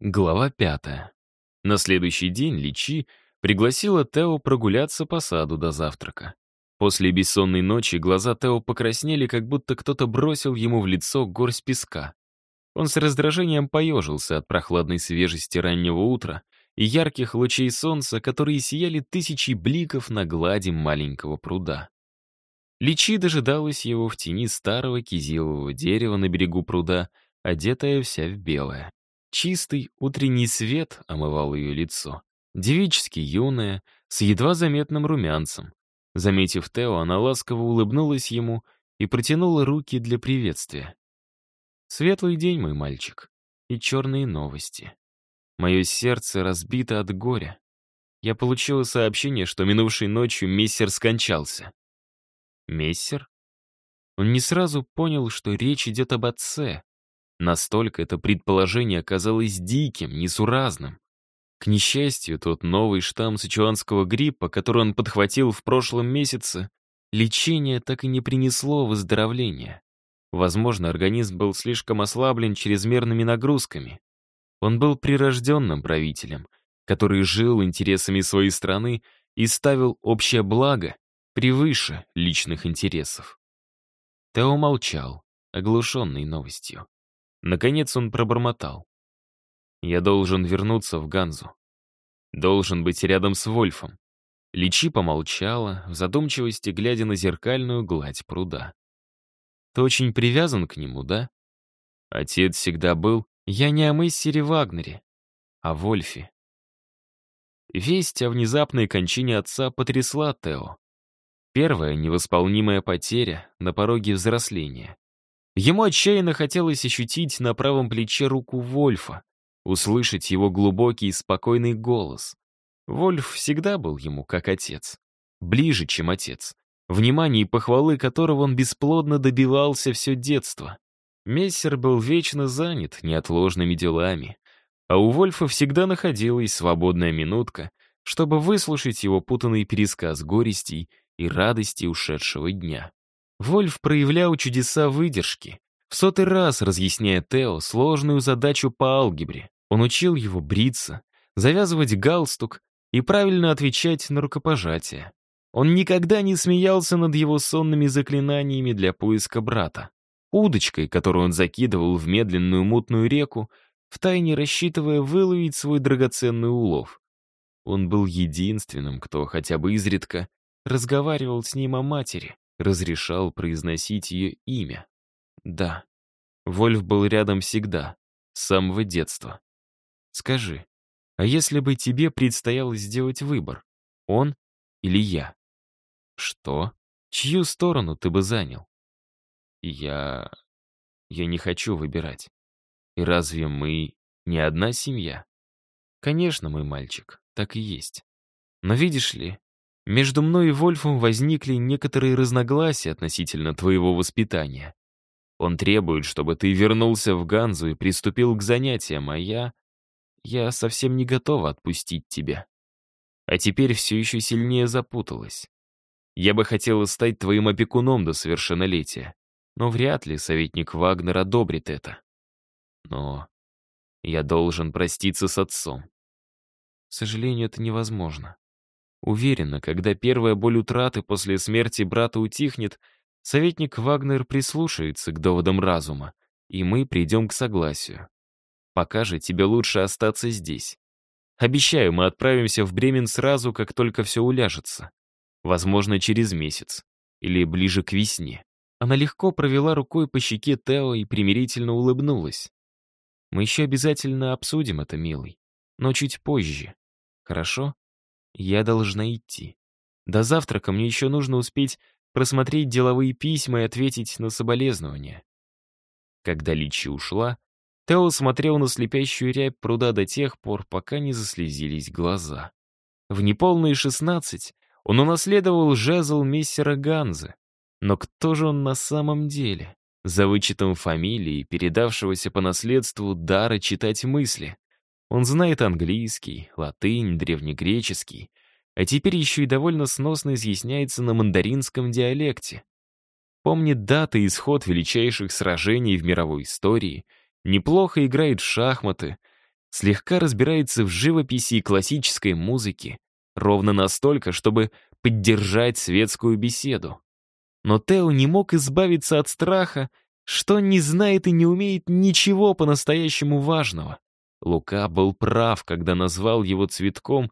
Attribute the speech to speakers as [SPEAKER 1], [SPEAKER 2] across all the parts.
[SPEAKER 1] Глава пятая. На следующий день Личи пригласила Тео прогуляться по саду до завтрака. После бессонной ночи глаза Тео покраснели, как будто кто-то бросил ему в лицо горсть песка. Он с раздражением поежился от прохладной свежести раннего утра и ярких лучей солнца, которые сияли тысячи бликов на глади маленького пруда. Личи дожидалась его в тени старого кизилового дерева на берегу пруда, одетая вся в белое. Чистый утренний свет омывал ее лицо. Девически юная, с едва заметным румянцем. Заметив Тео, она ласково улыбнулась ему и протянула руки для приветствия. «Светлый день, мой мальчик, и черные новости. Мое сердце разбито от горя. Я получила сообщение, что минувшей ночью мессер скончался». «Мессер?» Он не сразу понял, что речь идет об отце, Настолько это предположение оказалось диким, несуразным. К несчастью, тот новый штамм сычуанского гриппа, который он подхватил в прошлом месяце, лечение так и не принесло выздоровления. Возможно, организм был слишком ослаблен чрезмерными нагрузками. Он был прирожденным правителем, который жил интересами своей страны и ставил общее благо превыше личных интересов. Тео молчал, оглушенный новостью. Наконец он пробормотал. «Я должен вернуться в Ганзу. Должен быть рядом с Вольфом». Личи помолчала, в задумчивости глядя на зеркальную гладь пруда. «Ты очень привязан к нему, да?» Отец всегда был. Я не о Мессере Вагнере, а Вольфе. Весть о внезапной кончине отца потрясла Тео. Первая невосполнимая потеря на пороге взросления. Ему отчаянно хотелось ощутить на правом плече руку Вольфа, услышать его глубокий и спокойный голос. Вольф всегда был ему как отец. Ближе, чем отец. Внимание и похвалы которого он бесплодно добивался все детство. Мессер был вечно занят неотложными делами, а у Вольфа всегда находилась свободная минутка, чтобы выслушать его путанный пересказ горестей и радостей ушедшего дня. Вольф проявлял чудеса выдержки, в сотый раз разъясняя Тео сложную задачу по алгебре. Он учил его бриться, завязывать галстук и правильно отвечать на рукопожатие. Он никогда не смеялся над его сонными заклинаниями для поиска брата. Удочкой, которую он закидывал в медленную мутную реку, втайне рассчитывая выловить свой драгоценный улов. Он был единственным, кто хотя бы изредка разговаривал с ним о матери, разрешал произносить ее имя. Да, Вольф был рядом всегда, с самого детства. Скажи, а если бы тебе предстояло сделать выбор, он или я? Что? Чью сторону ты бы занял? Я... Я не хочу выбирать. И разве мы не одна семья? Конечно, мой мальчик, так и есть. Но видишь ли, между мной и Вольфом возникли некоторые разногласия относительно твоего воспитания. Он требует, чтобы ты вернулся в Ганзу и приступил к занятиям, а я... Я совсем не готова отпустить тебя. А теперь все еще сильнее запуталась. Я бы хотела стать твоим опекуном до совершеннолетия, но вряд ли советник Вагнер одобрит это. Но я должен проститься с отцом. К сожалению, это невозможно. Уверена, когда первая боль утраты после смерти брата утихнет, советник Вагнер прислушается к доводам разума, и мы придем к согласию. Пока же тебе лучше остаться здесь. Обещаю, мы отправимся в Бремен сразу, как только все уляжется. Возможно, через месяц. Или ближе к весне. Она легко провела рукой по щеке Тео и примирительно улыбнулась. Мы еще обязательно обсудим это, милый. Но чуть позже. Хорошо? Я должна идти. До завтрака мне еще нужно успеть просмотреть деловые письма и ответить на соболезнования. Когда Личи ушла, Тео смотрел на слепящую рябь пруда до тех пор, пока не заслезились глаза. В неполные шестнадцать он унаследовал жезл мессера Ганзы. Но кто же он на самом деле? За вычетом фамилии, передавшегося по наследству дара читать мысли. Он знает английский, латынь, древнегреческий, а теперь еще и довольно сносно изъясняется на мандаринском диалекте. Помнит даты и исход величайших сражений в мировой истории, неплохо играет в шахматы слегка разбирается в живописи и классической музыке, ровно настолько, чтобы поддержать светскую беседу. Но Тео не мог избавиться от страха, что не знает и не умеет ничего по-настоящему важного. Лука был прав, когда назвал его цветком,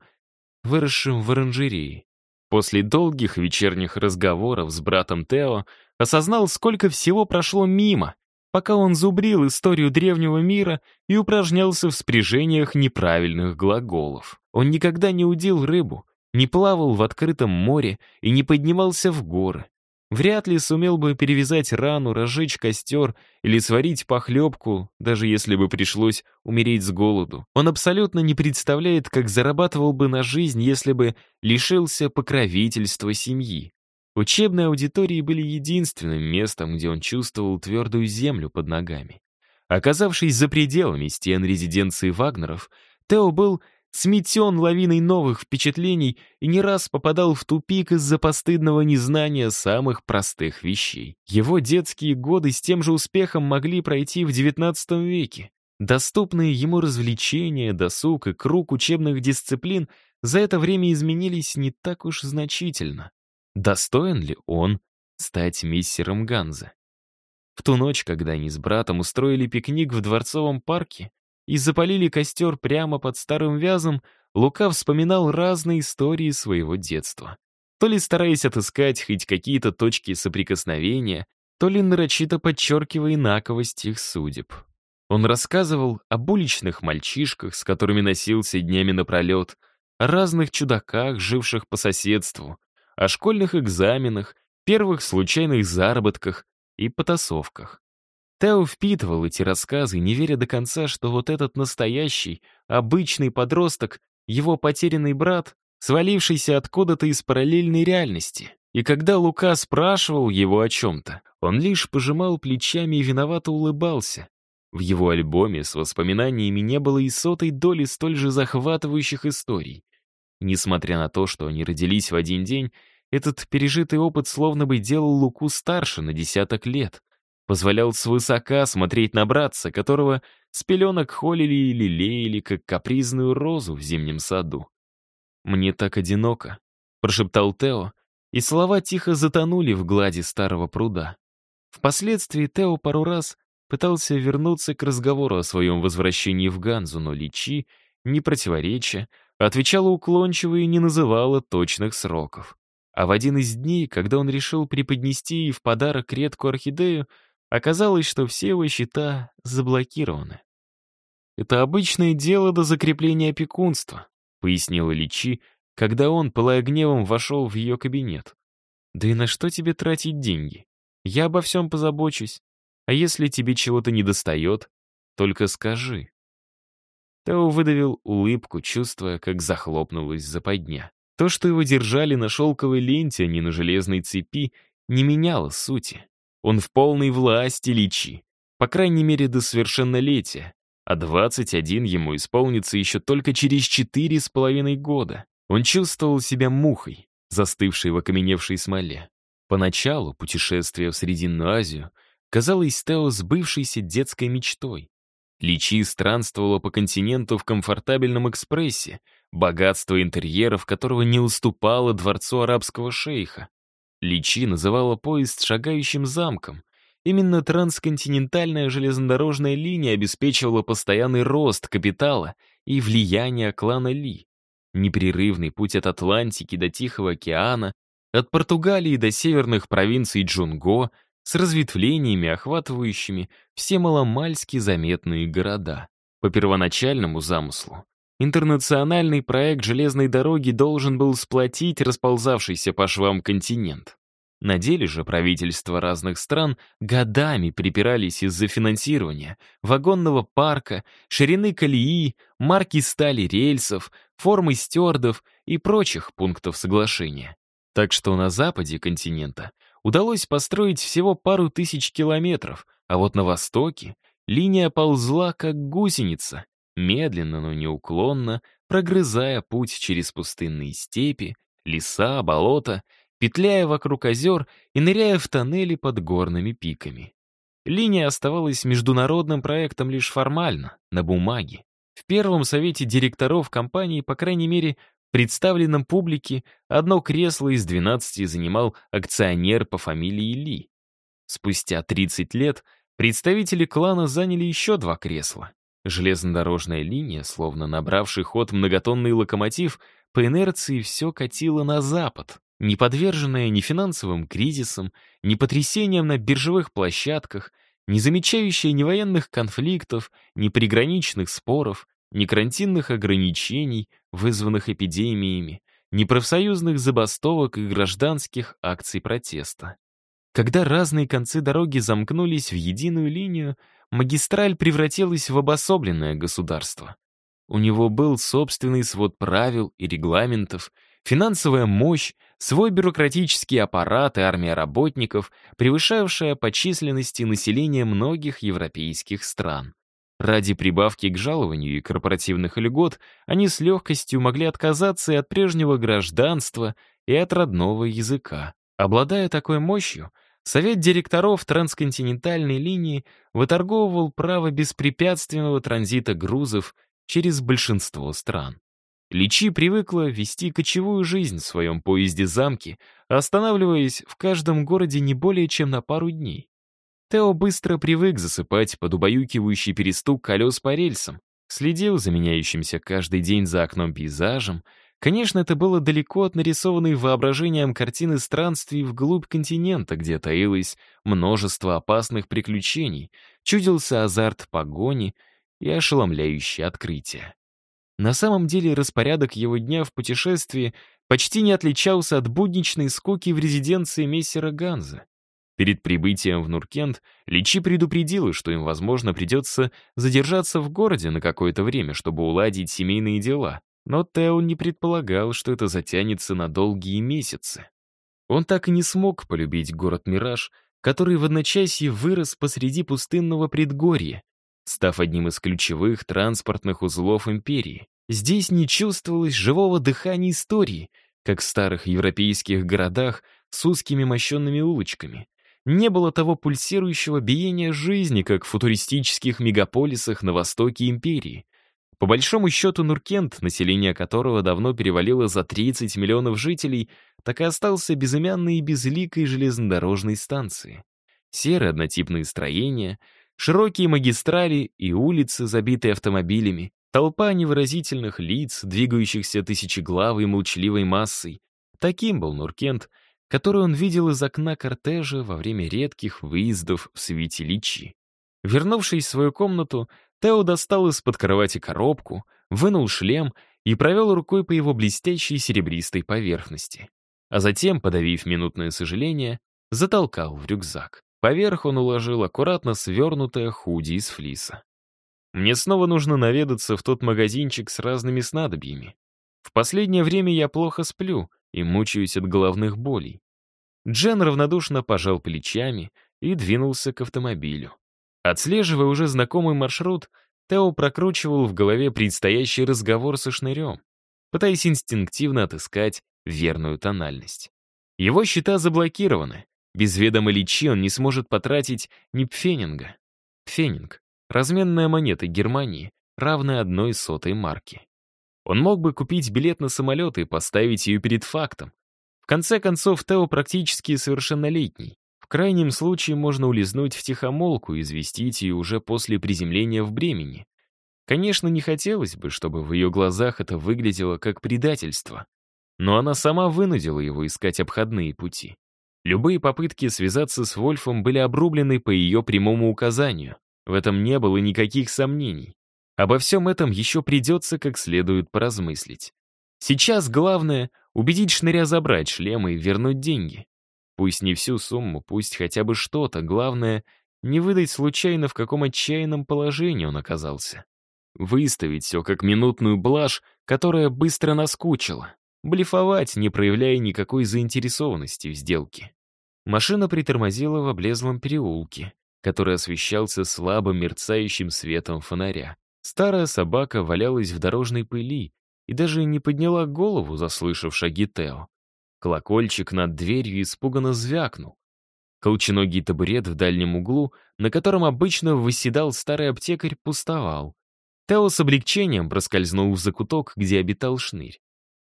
[SPEAKER 1] выросшим в оранжерее. После долгих вечерних разговоров с братом Тео осознал, сколько всего прошло мимо, пока он зубрил историю древнего мира и упражнялся в спряжениях неправильных глаголов. Он никогда не удил рыбу, не плавал в открытом море и не поднимался в горы. Вряд ли сумел бы перевязать рану, разжечь костер или сварить похлебку, даже если бы пришлось умереть с голоду. Он абсолютно не представляет, как зарабатывал бы на жизнь, если бы лишился покровительства семьи. Учебные аудитории были единственным местом, где он чувствовал твердую землю под ногами. Оказавшись за пределами стен резиденции Вагнеров, Тео был сметен лавиной новых впечатлений и не раз попадал в тупик из-за постыдного незнания самых простых вещей. Его детские годы с тем же успехом могли пройти в XIX веке. Доступные ему развлечения, досуг и круг учебных дисциплин за это время изменились не так уж значительно. Достоин ли он стать миссером Ганза? В ту ночь, когда они с братом устроили пикник в Дворцовом парке, и запалили костер прямо под старым вязом, Лука вспоминал разные истории своего детства. То ли стараясь отыскать хоть какие-то точки соприкосновения, то ли нарочито подчеркивая инаковость их судеб. Он рассказывал об уличных мальчишках, с которыми носился днями напролет, о разных чудаках, живших по соседству, о школьных экзаменах, первых случайных заработках и потасовках. Тео впитывал эти рассказы, не веря до конца, что вот этот настоящий, обычный подросток, его потерянный брат, свалившийся откуда-то из параллельной реальности. И когда Лука спрашивал его о чем-то, он лишь пожимал плечами и виновато улыбался. В его альбоме с воспоминаниями не было и сотой доли столь же захватывающих историй. Несмотря на то, что они родились в один день, этот пережитый опыт словно бы делал Луку старше на десяток лет позволял свысока смотреть на братца, которого с пеленок холили и лелеяли, как капризную розу в зимнем саду. «Мне так одиноко», — прошептал Тео, и слова тихо затонули в глади старого пруда. Впоследствии Тео пару раз пытался вернуться к разговору о своем возвращении в Ганзу, но Личи, не противореча, отвечала уклончиво и не называла точных сроков. А в один из дней, когда он решил преподнести ей в подарок редкую орхидею, Оказалось, что все его счета заблокированы. «Это обычное дело до закрепления опекунства», — пояснила Личи, когда он, пылая гневом, вошел в ее кабинет. «Да и на что тебе тратить деньги? Я обо всем позабочусь. А если тебе чего-то недостает, только скажи». Тео выдавил улыбку, чувствуя, как захлопнулась западня. То, что его держали на шелковой ленте, а не на железной цепи, не меняло сути. Он в полной власти личи, по крайней мере до совершеннолетия, а 21 ему исполнится еще только через четыре с половиной года. Он чувствовал себя мухой, застывшей в окаменевшей смоле. Поначалу путешествие в Срединную Азию казалось Тео сбывшейся детской мечтой. Личи странствовала по континенту в комфортабельном экспрессе, богатство интерьеров которого не уступало дворцу арабского шейха. Личи называла поезд шагающим замком. Именно трансконтинентальная железнодорожная линия обеспечивала постоянный рост капитала и влияние клана Ли. Непрерывный путь от Атлантики до Тихого океана, от Португалии до северных провинций Джунго, с разветвлениями, охватывающими все маломальски заметные города. По первоначальному замыслу, Интернациональный проект железной дороги должен был сплотить расползавшийся по швам континент. На деле же правительства разных стран годами припирались из-за финансирования, вагонного парка, ширины колеи, марки стали рельсов, формы стюардов и прочих пунктов соглашения. Так что на западе континента удалось построить всего пару тысяч километров, а вот на востоке линия ползла как гусеница, медленно, но неуклонно, прогрызая путь через пустынные степи, леса, болота, петляя вокруг озер и ныряя в тоннели под горными пиками. Линия оставалась международным проектом лишь формально, на бумаге. В первом совете директоров компании, по крайней мере, представленном публике, одно кресло из 12 занимал акционер по фамилии Ли. Спустя 30 лет представители клана заняли еще два кресла. Железнодорожная линия, словно набравший ход многотонный локомотив, по инерции все катила на запад, не подверженная ни финансовым кризисам, ни потрясениям на биржевых площадках, не замечающая ни военных конфликтов, ни приграничных споров, ни карантинных ограничений, вызванных эпидемиями, ни профсоюзных забастовок и гражданских акций протеста. Когда разные концы дороги замкнулись в единую линию, магистраль превратилась в обособленное государство. У него был собственный свод правил и регламентов, финансовая мощь, свой бюрократический аппарат и армия работников, превышавшая по численности население многих европейских стран. Ради прибавки к жалованию и корпоративных льгот они с легкостью могли отказаться и от прежнего гражданства, и от родного языка. Обладая такой мощью, Совет директоров трансконтинентальной линии выторговывал право беспрепятственного транзита грузов через большинство стран. Личи привыкла вести кочевую жизнь в своем поезде-замке, останавливаясь в каждом городе не более чем на пару дней. Тео быстро привык засыпать под убаюкивающий перестук колес по рельсам, следил за меняющимся каждый день за окном пейзажем. Конечно, это было далеко от нарисованной воображением картины странствий вглубь континента, где таилось множество опасных приключений, чудился азарт погони и ошеломляющее открытие. На самом деле распорядок его дня в путешествии почти не отличался от будничной скуки в резиденции мессера Ганза. Перед прибытием в Нуркент Личи предупредила, что им, возможно, придется задержаться в городе на какое-то время, чтобы уладить семейные дела. Но Тео не предполагал, что это затянется на долгие месяцы. Он так и не смог полюбить город-мираж, который в одночасье вырос посреди пустынного предгорья, став одним из ключевых транспортных узлов империи. Здесь не чувствовалось живого дыхания истории, как в старых европейских городах с узкими мощенными улочками. Не было того пульсирующего биения жизни, как в футуристических мегаполисах на востоке империи. По большому счету Нуркент, население которого давно перевалило за 30 миллионов жителей, так и остался безымянной и безликой железнодорожной станцией. Серые однотипные строения, широкие магистрали и улицы, забитые автомобилями, толпа невыразительных лиц, двигающихся тысячеглавой молчаливой массой. Таким был Нуркент — которую он видел из окна кортежа во время редких выездов в Светиличи. Вернувшись в свою комнату, Тео достал из-под кровати коробку, вынул шлем и провел рукой по его блестящей серебристой поверхности. А затем, подавив минутное сожаление, затолкал в рюкзак. Поверх он уложил аккуратно свернутое худи из флиса. Мне снова нужно наведаться в тот магазинчик с разными снадобьями. В последнее время я плохо сплю, и мучаюсь от головных болей. Джен равнодушно пожал плечами и двинулся к автомобилю. Отслеживая уже знакомый маршрут, Тео прокручивал в голове предстоящий разговор со шнырем, пытаясь инстинктивно отыскать верную тональность. Его счета заблокированы. Без ведома личи он не сможет потратить ни пфенинга. Пфенинг — разменная монета Германии, равная одной сотой марки. Он мог бы купить билет на самолет и поставить ее перед фактом. В конце концов, Тео практически совершеннолетний. В крайнем случае можно улизнуть в тихомолку и известить ее уже после приземления в Бремени. Конечно, не хотелось бы, чтобы в ее глазах это выглядело как предательство. Но она сама вынудила его искать обходные пути. Любые попытки связаться с Вольфом были обрублены по ее прямому указанию. В этом не было никаких сомнений. Обо всем этом еще придется как следует поразмыслить. Сейчас главное — убедить шныря забрать шлем и вернуть деньги. Пусть не всю сумму, пусть хотя бы что-то, главное — не выдать случайно, в каком отчаянном положении он оказался. Выставить все как минутную блажь, которая быстро наскучила. Блефовать, не проявляя никакой заинтересованности в сделке. Машина притормозила в облезлом переулке, который освещался слабо мерцающим светом фонаря. Старая собака валялась в дорожной пыли и даже не подняла голову, заслышав шаги Тео. Колокольчик над дверью испуганно звякнул. Колченогий табурет в дальнем углу, на котором обычно выседал старый аптекарь, пустовал. Тео с облегчением проскользнул в закуток, где обитал шнырь.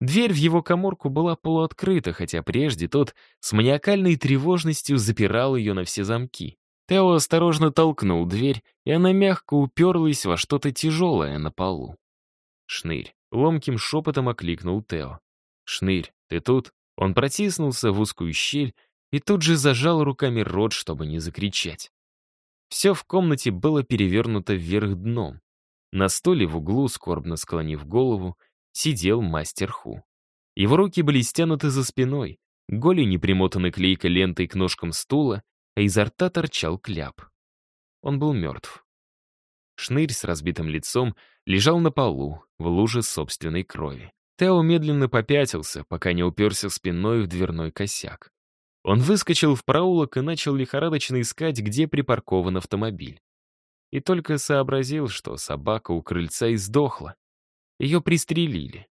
[SPEAKER 1] Дверь в его коморку была полуоткрыта, хотя прежде тот с маниакальной тревожностью запирал ее на все замки. Тео осторожно толкнул дверь, и она мягко уперлась во что-то тяжелое на полу. Шнырь ломким шепотом окликнул Тео. «Шнырь, ты тут?» Он протиснулся в узкую щель и тут же зажал руками рот, чтобы не закричать. Все в комнате было перевернуто вверх дном. На столе в углу, скорбно склонив голову, сидел мастер Ху. Его руки были стянуты за спиной, голени примотаны клейкой лентой к ножкам стула, а изо рта торчал кляп. Он был мертв. Шнырь с разбитым лицом лежал на полу, в луже собственной крови. Тео медленно попятился, пока не уперся спиной в дверной косяк. Он выскочил в проулок и начал лихорадочно искать, где припаркован автомобиль. И только сообразил, что собака у крыльца издохла. Ее пристрелили.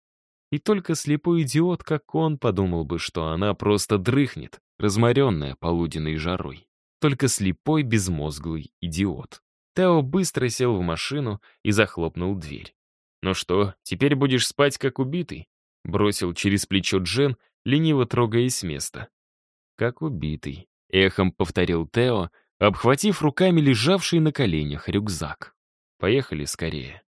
[SPEAKER 1] И только слепой идиот, как он, подумал бы, что она просто дрыхнет, разморенная полуденной жарой. Только слепой, безмозглый идиот. Тео быстро сел в машину и захлопнул дверь. «Ну что, теперь будешь спать как убитый?» Бросил через плечо Джен, лениво трогаясь с места. «Как убитый», — эхом повторил Тео, обхватив руками лежавший на коленях рюкзак. «Поехали скорее».